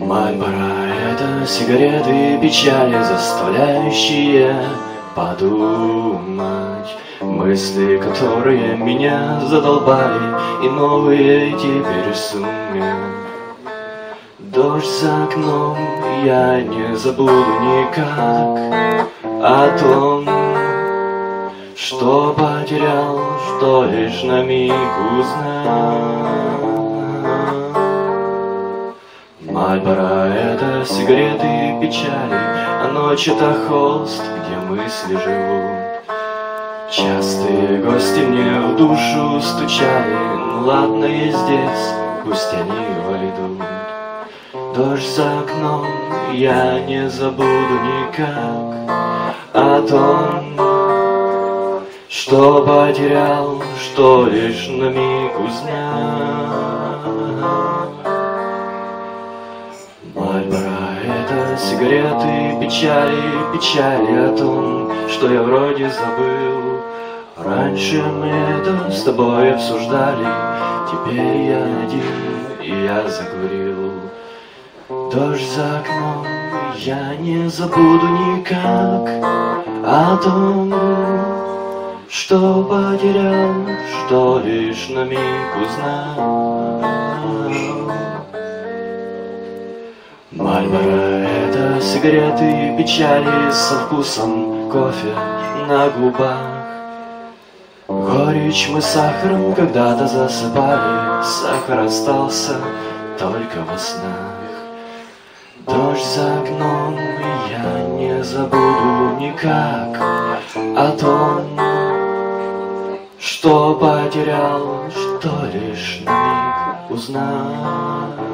Это сигареты печали, заставляющие подумать. Мысли, которые меня задолбали И новые теперь сумят Дождь за окном, я не забуду никак О том, что потерял, что лишь на миг узнал Мальборо — это сигареты и печали, А ночь — это холст, где мысли живут. Частые гости мне в душу стучали, Ну ладно, я здесь, пусть они войдут. Дождь за окном, я не забуду никак О том, что потерял, что лишь на миг узнал. Сигареты, печали, печали о том, что я вроде забыл. Раньше мы это с тобой обсуждали, теперь я один, и я закурил. Дождь за окном, я не забуду никак о том, что потерял, что лишь на миг узнал. Мальборо — сигареты и печали со вкусом кофе на губах. Горечь мы сахаром когда-то засыпали, Сахар остался только во снах. Дождь за окном, я не забуду никак О том, что потерял, что лишь на миг узнал.